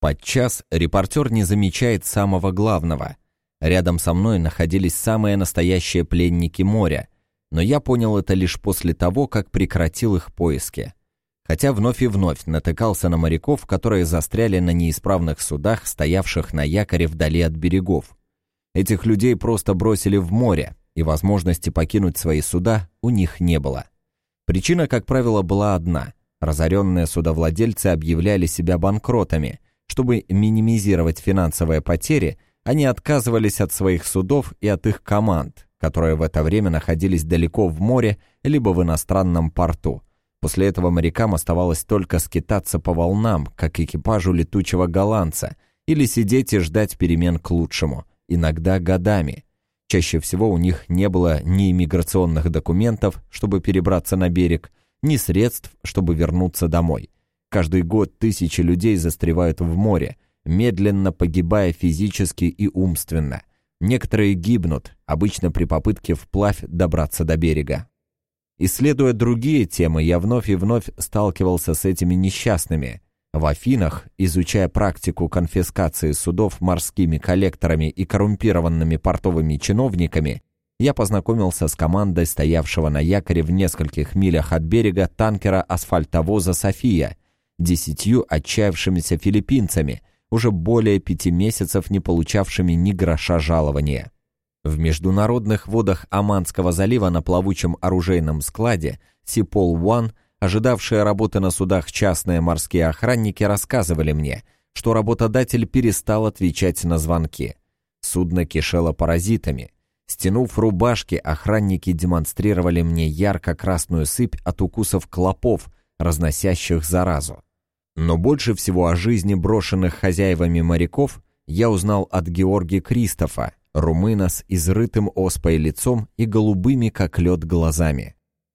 Подчас репортер не замечает самого главного. Рядом со мной находились самые настоящие пленники моря, но я понял это лишь после того, как прекратил их поиски. Хотя вновь и вновь натыкался на моряков, которые застряли на неисправных судах, стоявших на якоре вдали от берегов. Этих людей просто бросили в море, и возможности покинуть свои суда у них не было. Причина, как правило, была одна. Разоренные судовладельцы объявляли себя банкротами – чтобы минимизировать финансовые потери, они отказывались от своих судов и от их команд, которые в это время находились далеко в море либо в иностранном порту. После этого морякам оставалось только скитаться по волнам, как экипажу летучего голландца, или сидеть и ждать перемен к лучшему, иногда годами. Чаще всего у них не было ни иммиграционных документов, чтобы перебраться на берег, ни средств, чтобы вернуться домой – Каждый год тысячи людей застревают в море, медленно погибая физически и умственно. Некоторые гибнут, обычно при попытке вплавь добраться до берега. Исследуя другие темы, я вновь и вновь сталкивался с этими несчастными. В Афинах, изучая практику конфискации судов морскими коллекторами и коррумпированными портовыми чиновниками, я познакомился с командой стоявшего на якоре в нескольких милях от берега танкера асфальтовоза «София», десятью отчаявшимися филиппинцами, уже более пяти месяцев не получавшими ни гроша жалования. В международных водах Оманского залива на плавучем оружейном складе Сипол-1, ожидавшие работы на судах частные морские охранники, рассказывали мне, что работодатель перестал отвечать на звонки. Судно кишело паразитами. Стянув рубашки, охранники демонстрировали мне ярко-красную сыпь от укусов клопов, разносящих заразу. Но больше всего о жизни брошенных хозяевами моряков я узнал от Георгия Кристофа, румына с изрытым оспой лицом и голубыми, как лед, глазами.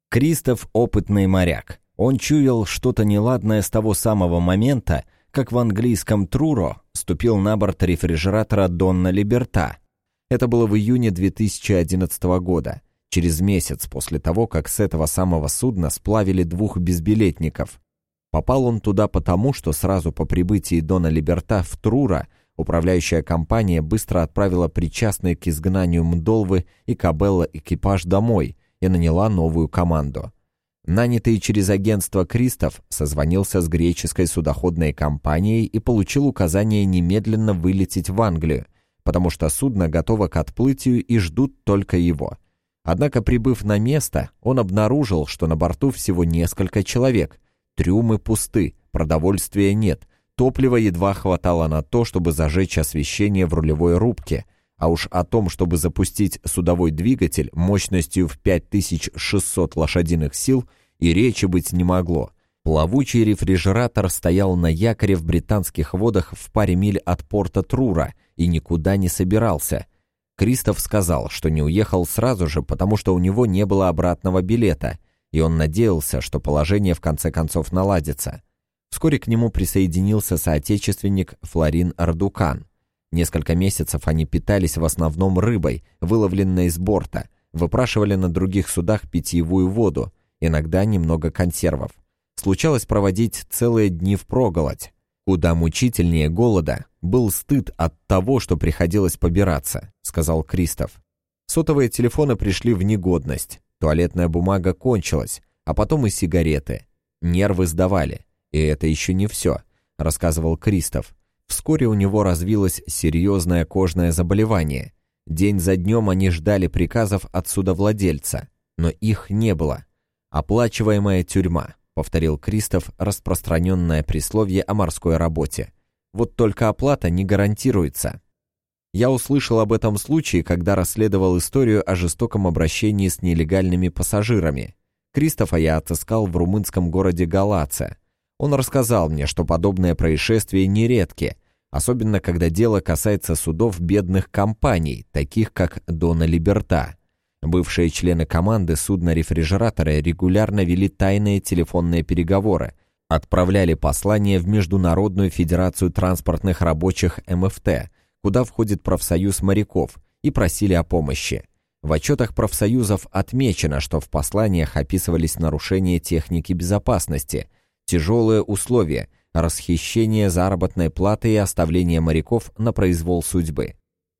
Кристоф — опытный моряк. Он чуял что-то неладное с того самого момента, как в английском Труро ступил на борт рефрижератора Донна Либерта. Это было в июне 2011 года, через месяц после того, как с этого самого судна сплавили двух безбилетников, Попал он туда потому, что сразу по прибытии Дона Либерта в Трура управляющая компания быстро отправила причастный к изгнанию Мдолвы и Кабелла экипаж домой и наняла новую команду. Нанятый через агентство Кристоф созвонился с греческой судоходной компанией и получил указание немедленно вылететь в Англию, потому что судно готово к отплытию и ждут только его. Однако, прибыв на место, он обнаружил, что на борту всего несколько человек, Трюмы пусты, продовольствия нет, топлива едва хватало на то, чтобы зажечь освещение в рулевой рубке, а уж о том, чтобы запустить судовой двигатель мощностью в 5600 лошадиных сил, и речи быть не могло. Плавучий рефрижератор стоял на якоре в британских водах в паре миль от порта Трура и никуда не собирался. Кристоф сказал, что не уехал сразу же, потому что у него не было обратного билета – и он надеялся, что положение в конце концов наладится. Вскоре к нему присоединился соотечественник Флорин Ардукан. Несколько месяцев они питались в основном рыбой, выловленной с борта, выпрашивали на других судах питьевую воду, иногда немного консервов. Случалось проводить целые дни впроголодь. Куда мучительнее голода был стыд от того, что приходилось побираться, сказал Кристоф. Сотовые телефоны пришли в негодность. Туалетная бумага кончилась, а потом и сигареты. Нервы сдавали. И это еще не все, рассказывал Кристоф. Вскоре у него развилось серьезное кожное заболевание. День за днем они ждали приказов от судовладельца, но их не было. «Оплачиваемая тюрьма», — повторил Кристоф распространенное присловие о морской работе. «Вот только оплата не гарантируется». Я услышал об этом случае, когда расследовал историю о жестоком обращении с нелегальными пассажирами. Кристофа я отыскал в румынском городе Галаце. Он рассказал мне, что подобные происшествия нередки, особенно когда дело касается судов бедных компаний, таких как Дона Либерта. Бывшие члены команды судна-рефрижератора регулярно вели тайные телефонные переговоры, отправляли послания в Международную Федерацию транспортных рабочих МФТ – куда входит профсоюз моряков, и просили о помощи. В отчетах профсоюзов отмечено, что в посланиях описывались нарушения техники безопасности, тяжелые условия, расхищение заработной платы и оставление моряков на произвол судьбы.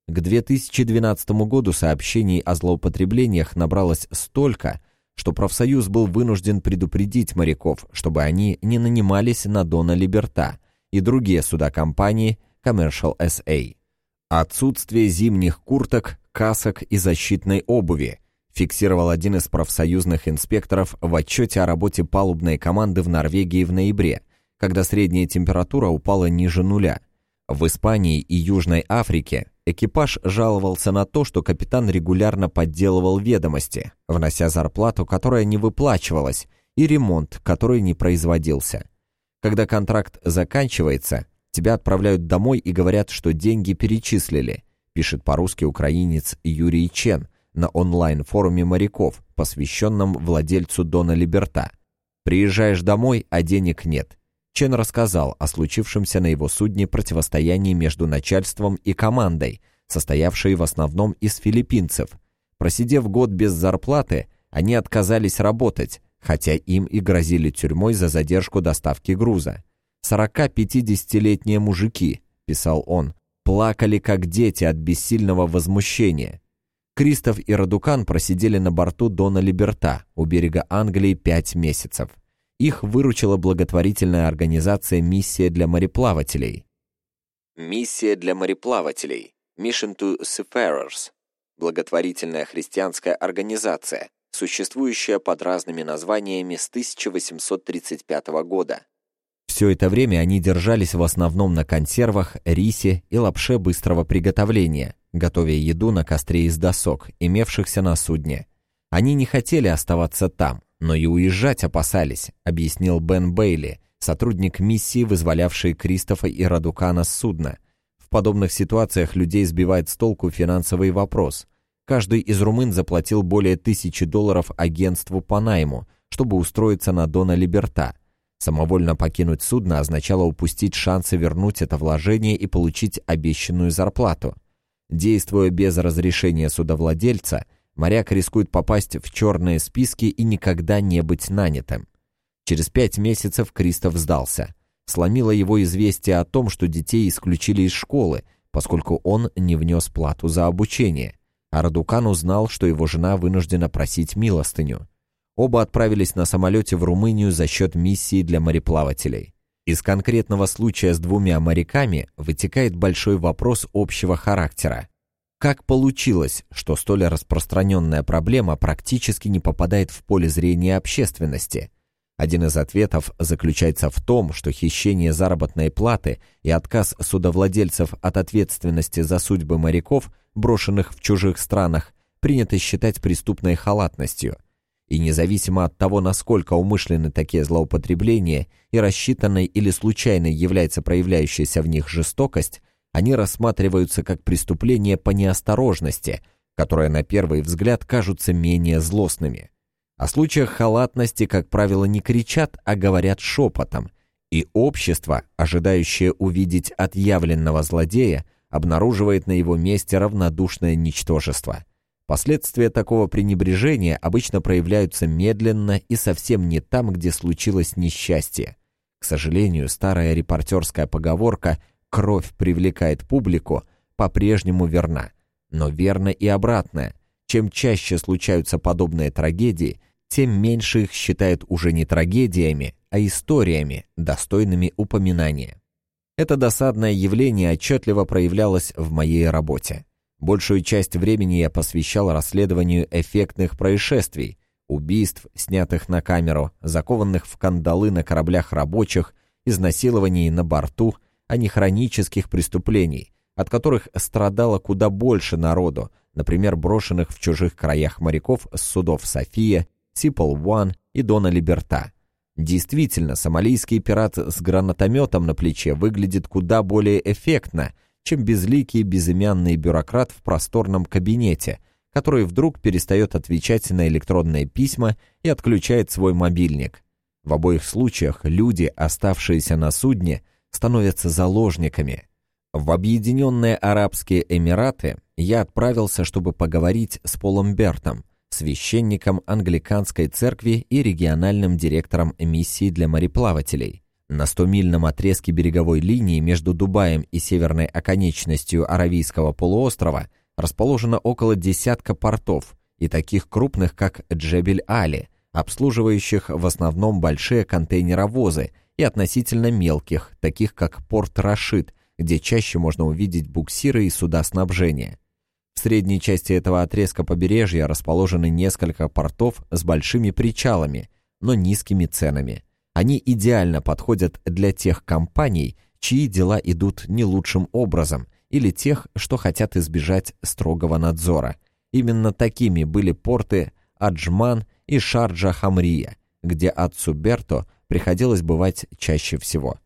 К 2012 году сообщений о злоупотреблениях набралось столько, что профсоюз был вынужден предупредить моряков, чтобы они не нанимались на Дона Либерта и другие суда компании Commercial SA. Отсутствие зимних курток, касок и защитной обуви фиксировал один из профсоюзных инспекторов в отчете о работе палубной команды в Норвегии в ноябре, когда средняя температура упала ниже нуля. В Испании и Южной Африке экипаж жаловался на то, что капитан регулярно подделывал ведомости, внося зарплату, которая не выплачивалась, и ремонт, который не производился. Когда контракт заканчивается, тебя отправляют домой и говорят, что деньги перечислили, пишет по-русски украинец Юрий Чен на онлайн-форуме моряков, посвященном владельцу Дона Либерта. Приезжаешь домой, а денег нет. Чен рассказал о случившемся на его судне противостоянии между начальством и командой, состоявшей в основном из филиппинцев. Просидев год без зарплаты, они отказались работать, хотя им и грозили тюрьмой за задержку доставки груза. «Сорока-пятидесятилетние мужики», — писал он, — «плакали как дети от бессильного возмущения». Кристоф и Радукан просидели на борту Дона Либерта у берега Англии пять месяцев. Их выручила благотворительная организация «Миссия для мореплавателей». Миссия для мореплавателей Mission to Seafarers – благотворительная христианская организация, существующая под разными названиями с 1835 года. Все это время они держались в основном на консервах, рисе и лапше быстрого приготовления, готовя еду на костре из досок, имевшихся на судне. Они не хотели оставаться там, но и уезжать опасались, объяснил Бен Бейли, сотрудник миссии, вызволявший Кристофа и Радукана с судна. В подобных ситуациях людей сбивает с толку финансовый вопрос. Каждый из румын заплатил более тысячи долларов агентству по найму, чтобы устроиться на Дона Либерта. Самовольно покинуть судно означало упустить шансы вернуть это вложение и получить обещанную зарплату. Действуя без разрешения судовладельца, моряк рискует попасть в черные списки и никогда не быть нанятым. Через пять месяцев Кристоф сдался. Сломило его известие о том, что детей исключили из школы, поскольку он не внес плату за обучение. А Радукан узнал, что его жена вынуждена просить милостыню. Оба отправились на самолете в Румынию за счет миссии для мореплавателей. Из конкретного случая с двумя моряками вытекает большой вопрос общего характера. Как получилось, что столь распространенная проблема практически не попадает в поле зрения общественности? Один из ответов заключается в том, что хищение заработной платы и отказ судовладельцев от ответственности за судьбы моряков, брошенных в чужих странах, принято считать преступной халатностью. И независимо от того, насколько умышленны такие злоупотребления и рассчитанной или случайной является проявляющаяся в них жестокость, они рассматриваются как преступления по неосторожности, которые на первый взгляд кажутся менее злостными. О случаях халатности, как правило, не кричат, а говорят шепотом, и общество, ожидающее увидеть отъявленного злодея, обнаруживает на его месте равнодушное ничтожество. Последствия такого пренебрежения обычно проявляются медленно и совсем не там, где случилось несчастье. К сожалению, старая репортерская поговорка кровь привлекает публику, по-прежнему верна. Но верно и обратное. Чем чаще случаются подобные трагедии, тем меньше их считают уже не трагедиями, а историями, достойными упоминания. Это досадное явление отчетливо проявлялось в моей работе. Большую часть времени я посвящал расследованию эффектных происшествий, убийств, снятых на камеру, закованных в кандалы на кораблях рабочих, изнасилований на борту – а не хронических преступлений, от которых страдало куда больше народу, например, брошенных в чужих краях моряков с судов «София», «Сипл-Уан» и «Дона Либерта». Действительно, сомалийский пират с гранатометом на плече выглядит куда более эффектно, чем безликий безымянный бюрократ в просторном кабинете, который вдруг перестает отвечать на электронные письма и отключает свой мобильник. В обоих случаях люди, оставшиеся на судне, становятся заложниками. В Объединенные Арабские Эмираты я отправился, чтобы поговорить с Полом Бертом, священником англиканской церкви и региональным директором миссии для мореплавателей. На 100-мильном отрезке береговой линии между Дубаем и северной оконечностью Аравийского полуострова расположено около десятка портов и таких крупных, как Джебель-Али, обслуживающих в основном большие контейнеровозы, и относительно мелких, таких как порт Рашид, где чаще можно увидеть буксиры и суда снабжения. В средней части этого отрезка побережья расположены несколько портов с большими причалами, но низкими ценами. Они идеально подходят для тех компаний, чьи дела идут не лучшим образом, или тех, что хотят избежать строгого надзора. Именно такими были порты Аджман и Шарджа-Хамрия, где отцу Берто приходилось бывать чаще всего.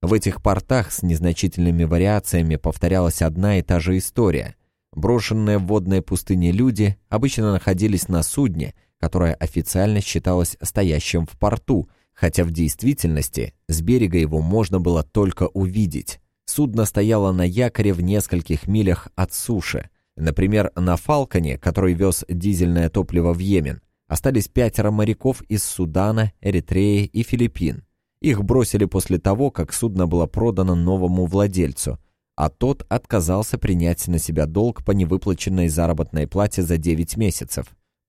В этих портах с незначительными вариациями повторялась одна и та же история. Брошенные в водной пустыне люди обычно находились на судне, которое официально считалось стоящим в порту, хотя в действительности с берега его можно было только увидеть. Судно стояло на якоре в нескольких милях от суши. Например, на «Фалконе», который вез дизельное топливо в Йемен, остались пятеро моряков из Судана, Эритреи и Филиппин. Их бросили после того, как судно было продано новому владельцу, а тот отказался принять на себя долг по невыплаченной заработной плате за 9 месяцев.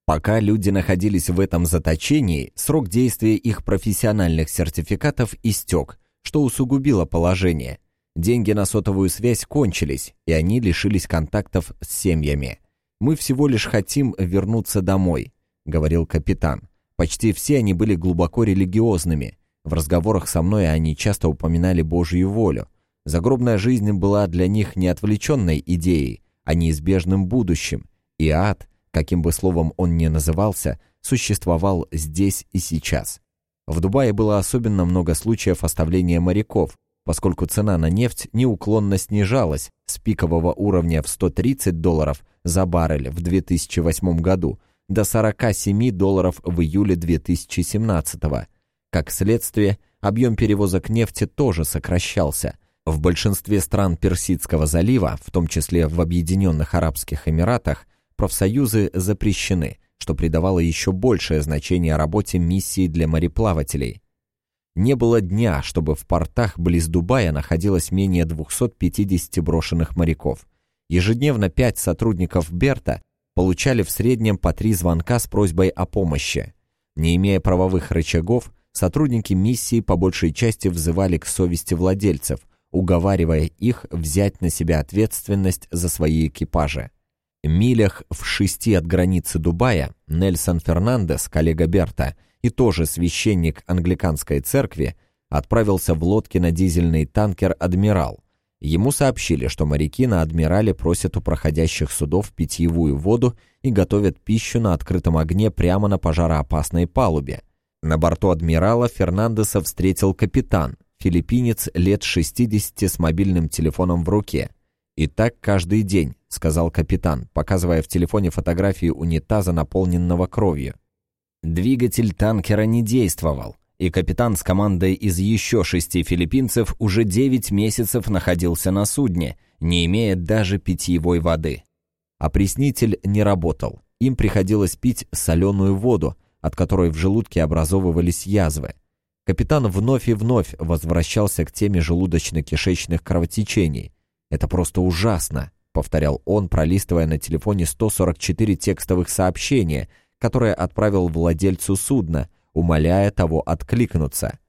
Пока люди находились в этом заточении, срок действия их профессиональных сертификатов истек, что усугубило положение. Деньги на сотовую связь кончились, и они лишились контактов с семьями. «Мы всего лишь хотим вернуться домой», — говорил капитан. Почти все они были глубоко религиозными. В разговорах со мной они часто упоминали Божью волю. Загробная жизнь была для них не отвлеченной идеей, а неизбежным будущим, и ад каким бы словом он ни назывался, существовал здесь и сейчас. В Дубае было особенно много случаев оставления моряков, поскольку цена на нефть неуклонно снижалась с пикового уровня в 130 долларов за баррель в 2008 году до 47 долларов в июле 2017 Как следствие, объем перевозок нефти тоже сокращался. В большинстве стран Персидского залива, в том числе в Объединенных Арабских Эмиратах, профсоюзы запрещены, что придавало еще большее значение работе миссии для мореплавателей. Не было дня, чтобы в портах близ Дубая находилось менее 250 брошенных моряков. Ежедневно пять сотрудников Берта получали в среднем по три звонка с просьбой о помощи. Не имея правовых рычагов, сотрудники миссии по большей части взывали к совести владельцев, уговаривая их взять на себя ответственность за свои экипажи. Милях в шести от границы Дубая Нельсон Фернандес, коллега Берта, и тоже священник англиканской церкви, отправился в лодке на дизельный танкер «Адмирал». Ему сообщили, что моряки на «Адмирале» просят у проходящих судов питьевую воду и готовят пищу на открытом огне прямо на пожароопасной палубе. На борту «Адмирала» Фернандеса встретил капитан, филиппинец лет 60 с мобильным телефоном в руке. «И так каждый день», — сказал капитан, показывая в телефоне фотографию унитаза, наполненного кровью. Двигатель танкера не действовал, и капитан с командой из еще шести филиппинцев уже девять месяцев находился на судне, не имея даже питьевой воды. Опреснитель не работал. Им приходилось пить соленую воду, от которой в желудке образовывались язвы. Капитан вновь и вновь возвращался к теме желудочно-кишечных кровотечений, «Это просто ужасно», — повторял он, пролистывая на телефоне 144 текстовых сообщения, которые отправил владельцу судна, умоляя того откликнуться.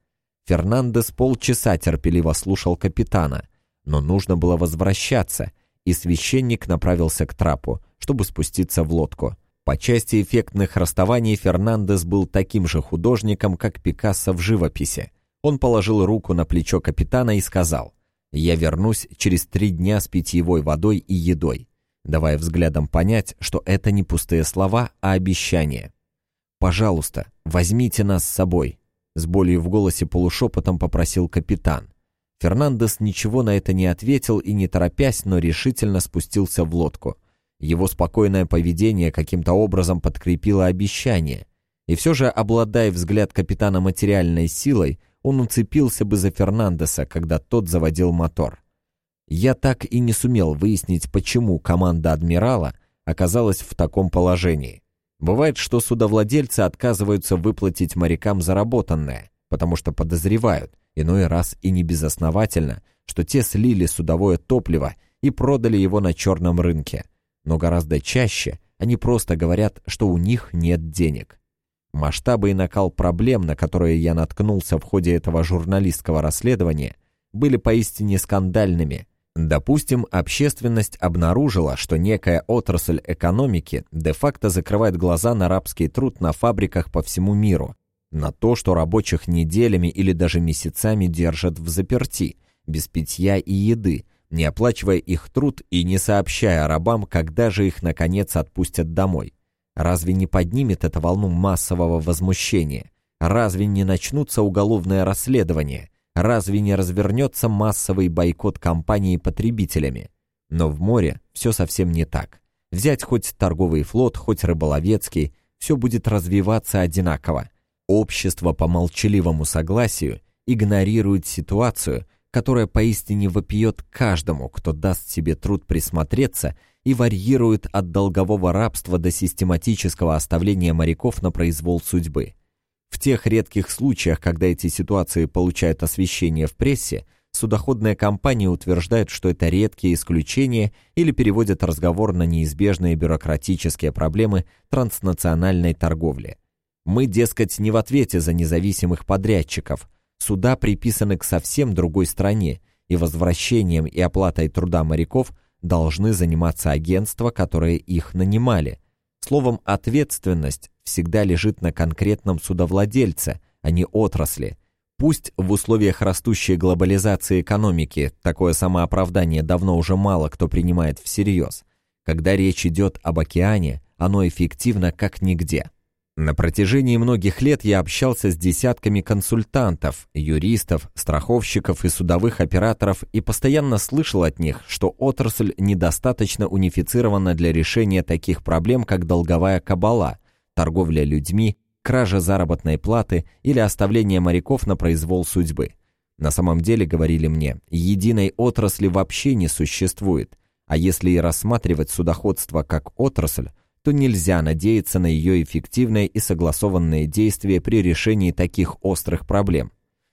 Фернандес полчаса терпеливо слушал капитана, но нужно было возвращаться, и священник направился к трапу, чтобы спуститься в лодку. По части эффектных расставаний Фернандес был таким же художником, как Пикассо в живописи. Он положил руку на плечо капитана и сказал я вернусь через три дня с питьевой водой и едой, давая взглядом понять, что это не пустые слова, а обещания. «Пожалуйста, возьмите нас с собой», — с болью в голосе полушепотом попросил капитан. Фернандес ничего на это не ответил и, не торопясь, но решительно спустился в лодку. Его спокойное поведение каким-то образом подкрепило обещание. И все же, обладая взгляд капитана материальной силой, он уцепился бы за Фернандеса, когда тот заводил мотор. Я так и не сумел выяснить, почему команда адмирала оказалась в таком положении. Бывает, что судовладельцы отказываются выплатить морякам заработанное, потому что подозревают, Иной раз и не безосновательно, что те слили судовое топливо и продали его на черном рынке. Но гораздо чаще они просто говорят, что у них нет денег. Масштабы и накал проблем, на которые я наткнулся в ходе этого журналистского расследования, были поистине скандальными. Допустим, общественность обнаружила, что некая отрасль экономики де-факто закрывает глаза на рабский труд на фабриках по всему миру, на то, что рабочих неделями или даже месяцами держат в заперти, без питья и еды, не оплачивая их труд и не сообщая рабам, когда же их наконец отпустят домой. Разве не поднимет это волну массового возмущения? Разве не начнутся уголовные расследования? Разве не развернется массовый бойкот компании потребителями? Но в море все совсем не так. Взять хоть торговый флот, хоть рыболовецкий, все будет развиваться одинаково. Общество по молчаливому согласию игнорирует ситуацию, которая поистине вопиет каждому, кто даст себе труд присмотреться и варьирует от долгового рабства до систематического оставления моряков на произвол судьбы. В тех редких случаях, когда эти ситуации получают освещение в прессе, судоходная компания утверждает, что это редкие исключения или переводят разговор на неизбежные бюрократические проблемы транснациональной торговли. Мы, дескать, не в ответе за независимых подрядчиков. Суда приписаны к совсем другой стране, и возвращением и оплатой труда моряков должны заниматься агентства, которые их нанимали. Словом, ответственность всегда лежит на конкретном судовладельце, а не отрасли. Пусть в условиях растущей глобализации экономики такое самооправдание давно уже мало кто принимает всерьез. Когда речь идет об океане, оно эффективно как нигде. На протяжении многих лет я общался с десятками консультантов, юристов, страховщиков и судовых операторов и постоянно слышал от них, что отрасль недостаточно унифицирована для решения таких проблем, как долговая кабала, торговля людьми, кража заработной платы или оставление моряков на произвол судьбы. На самом деле, говорили мне, единой отрасли вообще не существует, а если и рассматривать судоходство как отрасль, то нельзя надеяться на ее эффективное и согласованное действие при решении таких острых проблем.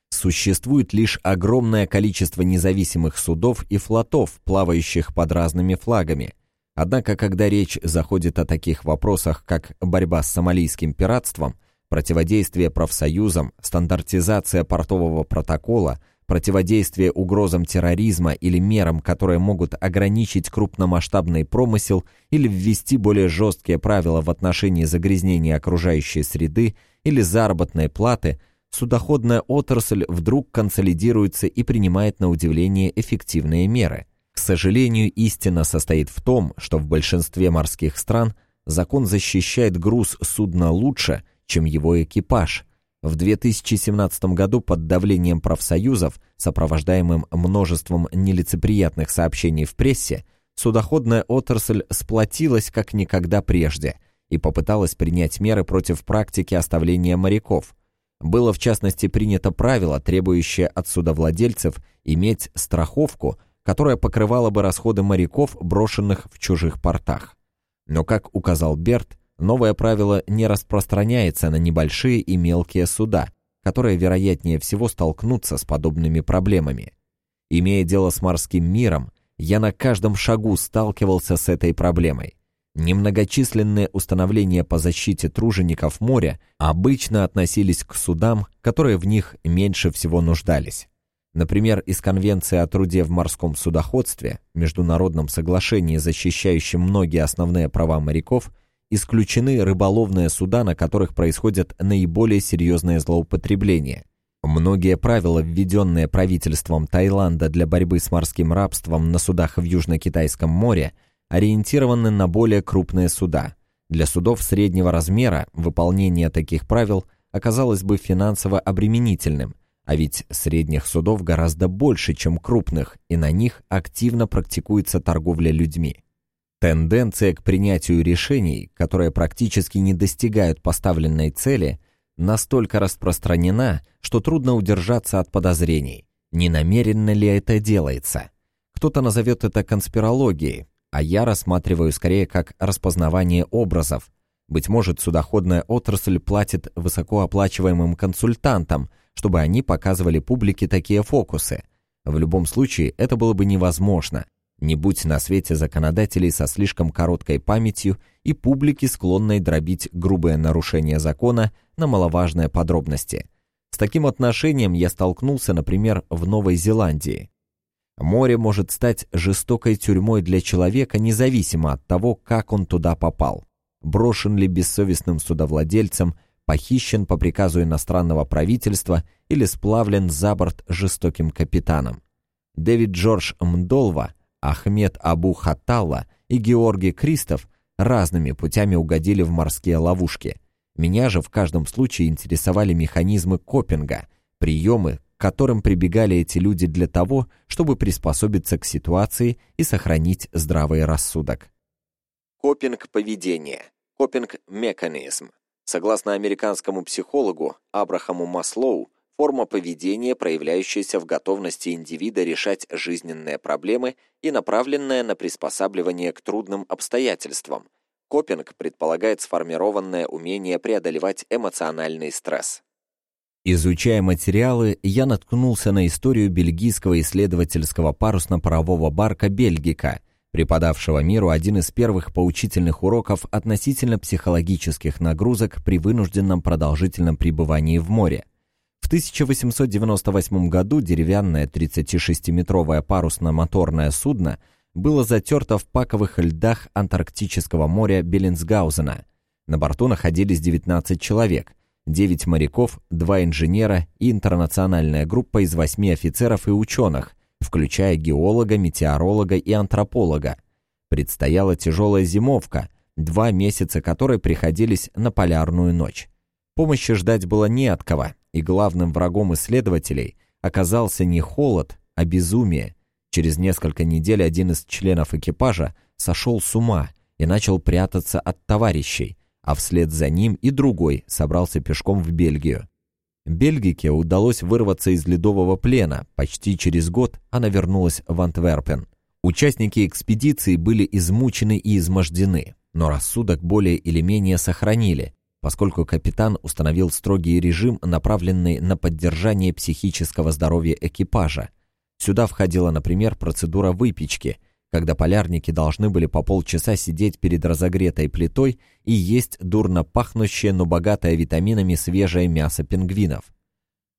Существует лишь огромное количество независимых судов и флотов, плавающих под разными флагами. Однако, когда речь заходит о таких вопросах, как борьба с сомалийским пиратством, противодействие профсоюзам, стандартизация портового протокола – противодействие угрозам терроризма или мерам, которые могут ограничить крупномасштабный промысел или ввести более жесткие правила в отношении загрязнения окружающей среды или заработной платы, судоходная отрасль вдруг консолидируется и принимает на удивление эффективные меры. К сожалению, истина состоит в том, что в большинстве морских стран закон защищает груз судна лучше, чем его экипаж, в 2017 году под давлением профсоюзов, сопровождаемым множеством нелицеприятных сообщений в прессе, судоходная отрасль сплотилась как никогда прежде и попыталась принять меры против практики оставления моряков. Было в частности принято правило, требующее от судовладельцев иметь страховку, которая покрывала бы расходы моряков, брошенных в чужих портах. Но, как указал Берт, Новое правило не распространяется на небольшие и мелкие суда, которые, вероятнее всего, столкнутся с подобными проблемами. Имея дело с морским миром, я на каждом шагу сталкивался с этой проблемой. Немногочисленные установления по защите тружеников моря обычно относились к судам, которые в них меньше всего нуждались. Например, из Конвенции о труде в морском судоходстве, международном соглашении, защищающем многие основные права моряков – исключены рыболовные суда, на которых происходят наиболее серьезные злоупотребления. Многие правила, введенные правительством Таиланда для борьбы с морским рабством на судах в Южно-Китайском море, ориентированы на более крупные суда. Для судов среднего размера выполнение таких правил оказалось бы финансово обременительным, а ведь средних судов гораздо больше, чем крупных, и на них активно практикуется торговля людьми. Тенденция к принятию решений, которые практически не достигают поставленной цели, настолько распространена, что трудно удержаться от подозрений, не намеренно ли это делается. Кто-то назовет это конспирологией, а я рассматриваю скорее как распознавание образов. Быть может, судоходная отрасль платит высокооплачиваемым консультантам, чтобы они показывали публике такие фокусы. В любом случае, это было бы невозможно, не будь на свете законодателей со слишком короткой памятью и публики, склонной дробить грубое нарушение закона на маловажные подробности. С таким отношением я столкнулся, например, в Новой Зеландии. Море может стать жестокой тюрьмой для человека, независимо от того, как он туда попал. Брошен ли бессовестным судовладельцем, похищен по приказу иностранного правительства или сплавлен за борт жестоким капитаном. Дэвид Джордж Мдолва, Ахмед Абу Хатталла и Георгий Кристов разными путями угодили в морские ловушки. Меня же в каждом случае интересовали механизмы копинга, приемы, к которым прибегали эти люди для того, чтобы приспособиться к ситуации и сохранить здравый рассудок. Копинг поведения. Копинг-механизм. Согласно американскому психологу Абрахаму Маслоу, форма поведения, проявляющаяся в готовности индивида решать жизненные проблемы и направленная на приспосабливание к трудным обстоятельствам. Копинг предполагает сформированное умение преодолевать эмоциональный стресс. Изучая материалы, я наткнулся на историю бельгийского исследовательского парусно-парового барка «Бельгика», преподавшего миру один из первых поучительных уроков относительно психологических нагрузок при вынужденном продолжительном пребывании в море. В 1898 году деревянное 36-метровое парусно-моторное судно было затерто в паковых льдах Антарктического моря Беллинсгаузена. На борту находились 19 человек, 9 моряков, 2 инженера и интернациональная группа из 8 офицеров и ученых, включая геолога, метеоролога и антрополога. Предстояла тяжелая зимовка, два месяца которой приходились на полярную ночь. Помощи ждать было не от кого, и главным врагом исследователей оказался не холод, а безумие. Через несколько недель один из членов экипажа сошел с ума и начал прятаться от товарищей, а вслед за ним и другой собрался пешком в Бельгию. Бельгике удалось вырваться из ледового плена. Почти через год она вернулась в Антверпен. Участники экспедиции были измучены и измождены, но рассудок более или менее сохранили, поскольку капитан установил строгий режим, направленный на поддержание психического здоровья экипажа. Сюда входила, например, процедура выпечки – когда полярники должны были по полчаса сидеть перед разогретой плитой и есть дурно пахнущее, но богатое витаминами свежее мясо пингвинов.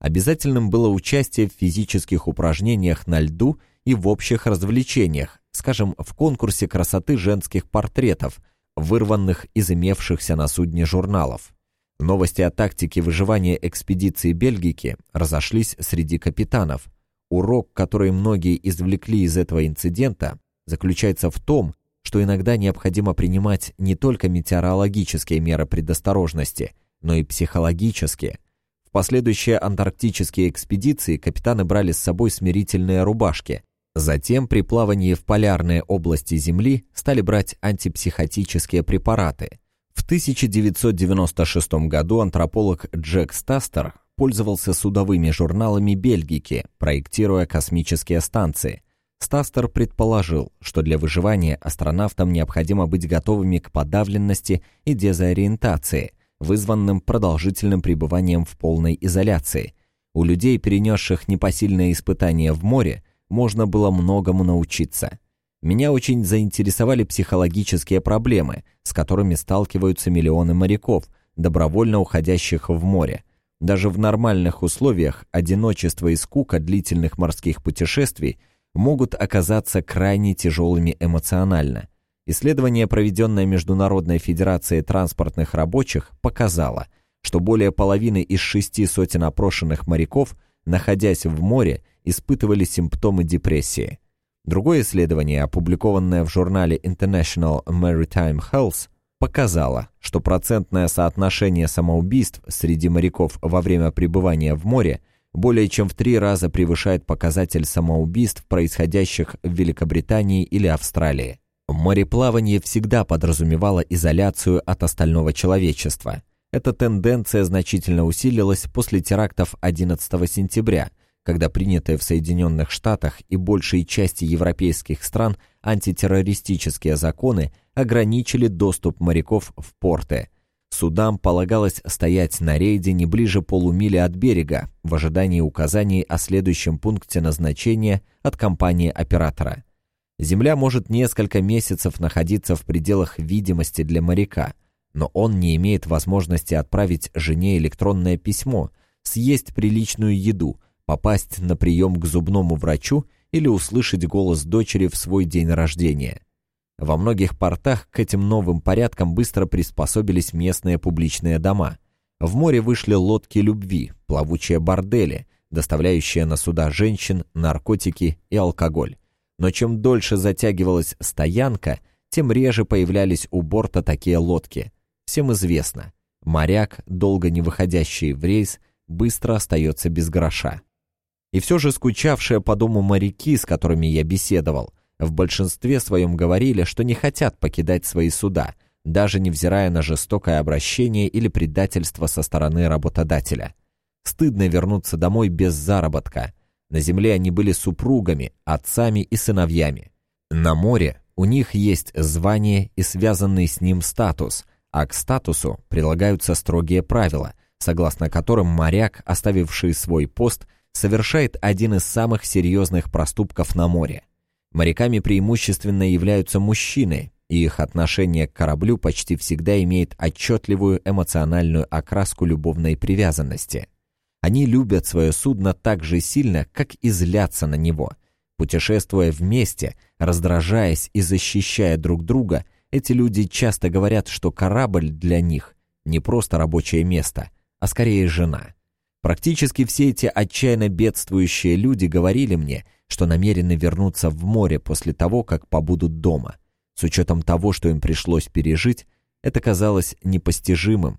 Обязательным было участие в физических упражнениях на льду и в общих развлечениях, скажем, в конкурсе красоты женских портретов, вырванных из имевшихся на судне журналов. Новости о тактике выживания экспедиции Бельгики разошлись среди капитанов. Урок, который многие извлекли из этого инцидента, заключается в том, что иногда необходимо принимать не только метеорологические меры предосторожности, но и психологические. В последующие антарктические экспедиции капитаны брали с собой смирительные рубашки. Затем при плавании в полярные области Земли стали брать антипсихотические препараты. В 1996 году антрополог Джек Стастер пользовался судовыми журналами Бельгики, проектируя космические станции – Стастер предположил, что для выживания астронавтам необходимо быть готовыми к подавленности и дезориентации, вызванным продолжительным пребыванием в полной изоляции. У людей, перенесших непосильные испытания в море, можно было многому научиться. Меня очень заинтересовали психологические проблемы, с которыми сталкиваются миллионы моряков, добровольно уходящих в море. Даже в нормальных условиях одиночество и скука длительных морских путешествий – могут оказаться крайне тяжелыми эмоционально. Исследование, проведенное Международной Федерацией транспортных рабочих, показало, что более половины из шести сотен опрошенных моряков, находясь в море, испытывали симптомы депрессии. Другое исследование, опубликованное в журнале International Maritime Health, показало, что процентное соотношение самоубийств среди моряков во время пребывания в море более чем в три раза превышает показатель самоубийств, происходящих в Великобритании или Австралии. Мореплавание всегда подразумевало изоляцию от остального человечества. Эта тенденция значительно усилилась после терактов 11 сентября, когда принятые в Соединенных Штатах и большей части европейских стран антитеррористические законы ограничили доступ моряков в порты. Судам полагалось стоять на рейде не ближе полумили от берега в ожидании указаний о следующем пункте назначения от компании-оператора. Земля может несколько месяцев находиться в пределах видимости для моряка, но он не имеет возможности отправить жене электронное письмо, съесть приличную еду, попасть на прием к зубному врачу или услышать голос дочери в свой день рождения. Во многих портах к этим новым порядкам быстро приспособились местные публичные дома. В море вышли лодки любви, плавучие бордели, доставляющие на суда женщин, наркотики и алкоголь но чем дольше затягивалась стоянка, тем реже появлялись у борта такие лодки. Всем известно, моряк, долго не выходящий в рейс, быстро остается без гроша. И все же скучавшие по дому моряки, с которыми я беседовал, в большинстве своем говорили, что не хотят покидать свои суда, даже невзирая на жестокое обращение или предательство со стороны работодателя. Стыдно вернуться домой без заработка, на земле они были супругами, отцами и сыновьями. На море у них есть звание и связанный с ним статус, а к статусу прилагаются строгие правила, согласно которым моряк, оставивший свой пост, совершает один из самых серьезных проступков на море. Моряками преимущественно являются мужчины, и их отношение к кораблю почти всегда имеет отчетливую эмоциональную окраску любовной привязанности – они любят свое судно так же сильно, как и злятся на него. Путешествуя вместе, раздражаясь и защищая друг друга, эти люди часто говорят, что корабль для них не просто рабочее место, а скорее жена. Практически все эти отчаянно бедствующие люди говорили мне, что намерены вернуться в море после того, как побудут дома. С учетом того, что им пришлось пережить, это казалось непостижимым,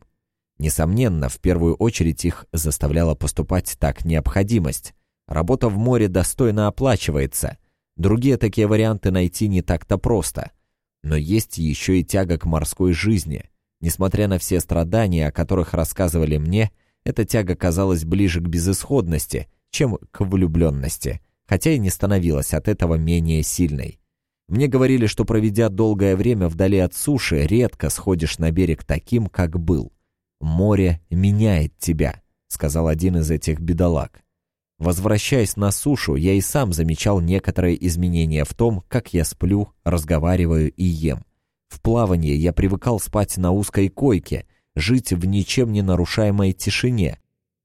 Несомненно, в первую очередь их заставляла поступать так необходимость. Работа в море достойно оплачивается. Другие такие варианты найти не так-то просто. Но есть еще и тяга к морской жизни. Несмотря на все страдания, о которых рассказывали мне, эта тяга казалась ближе к безысходности, чем к влюбленности, хотя и не становилась от этого менее сильной. Мне говорили, что проведя долгое время вдали от суши, редко сходишь на берег таким, как был. «Море меняет тебя», — сказал один из этих бедолаг. Возвращаясь на сушу, я и сам замечал некоторые изменения в том, как я сплю, разговариваю и ем. В плавании я привыкал спать на узкой койке, жить в ничем не нарушаемой тишине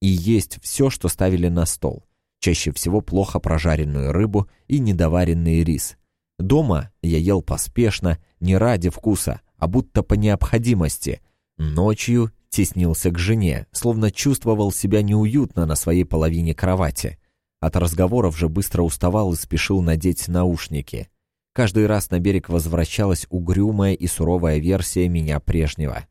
и есть все, что ставили на стол. Чаще всего плохо прожаренную рыбу и недоваренный рис. Дома я ел поспешно, не ради вкуса, а будто по необходимости. Ночью теснился к жене, словно чувствовал себя неуютно на своей половине кровати. От разговоров же быстро уставал и спешил надеть наушники. Каждый раз на берег возвращалась угрюмая и суровая версия меня прежнего.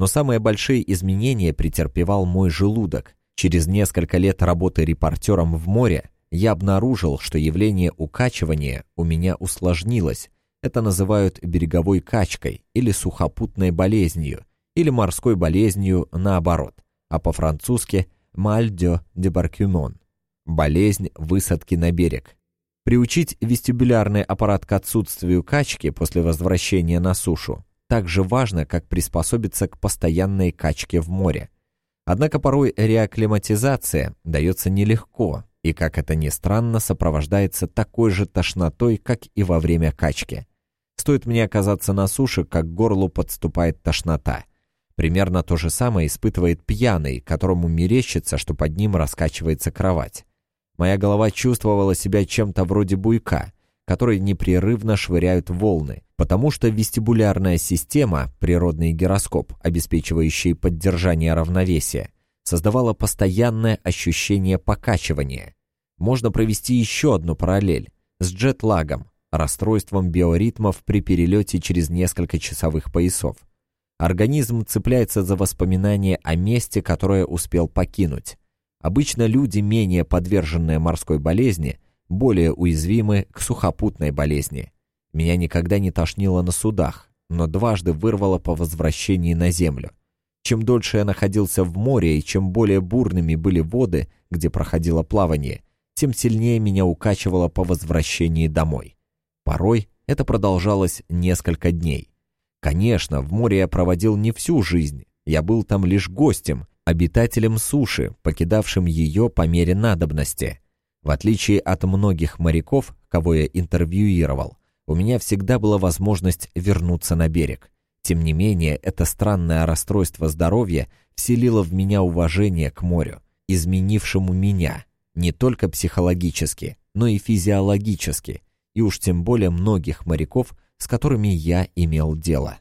Но самые большие изменения претерпевал мой желудок. Через несколько лет работы репортером в море я обнаружил, что явление укачивания у меня усложнилось. Это называют береговой качкой или сухопутной болезнью, или морской болезнью наоборот, а по-французски «мальдё де баркюмон» – болезнь высадки на берег. Приучить вестибулярный аппарат к отсутствию качки после возвращения на сушу так же важно, как приспособиться к постоянной качке в море. Однако порой реакклиматизация дается нелегко и, как это ни странно, сопровождается такой же тошнотой, как и во время качки. Стоит мне оказаться на суше, как к горлу подступает тошнота. Примерно то же самое испытывает пьяный, которому мерещится, что под ним раскачивается кровать. Моя голова чувствовала себя чем-то вроде буйка, который непрерывно швыряют волны, потому что вестибулярная система, природный гироскоп, обеспечивающий поддержание равновесия, создавала постоянное ощущение покачивания. Можно провести еще одну параллель с джетлагом, расстройством биоритмов при перелете через несколько часовых поясов. Организм цепляется за воспоминания о месте, которое успел покинуть. Обычно люди, менее подверженные морской болезни, более уязвимы к сухопутной болезни. Меня никогда не тошнило на судах, но дважды вырвало по возвращении на землю. Чем дольше я находился в море и чем более бурными были воды, где проходило плавание, тем сильнее меня укачивало по возвращении домой. Порой это продолжалось несколько дней. Конечно, в море я проводил не всю жизнь, Я был там лишь гостем, обитателем суши, покидавшим ее по мере надобности. В отличие от многих моряков, кого я интервьюировал, у меня всегда была возможность вернуться на берег. Тем не менее, это странное расстройство здоровья вселило в меня уважение к морю, изменившему меня не только психологически, но и физиологически, и уж тем более многих моряков, с которыми я имел дело.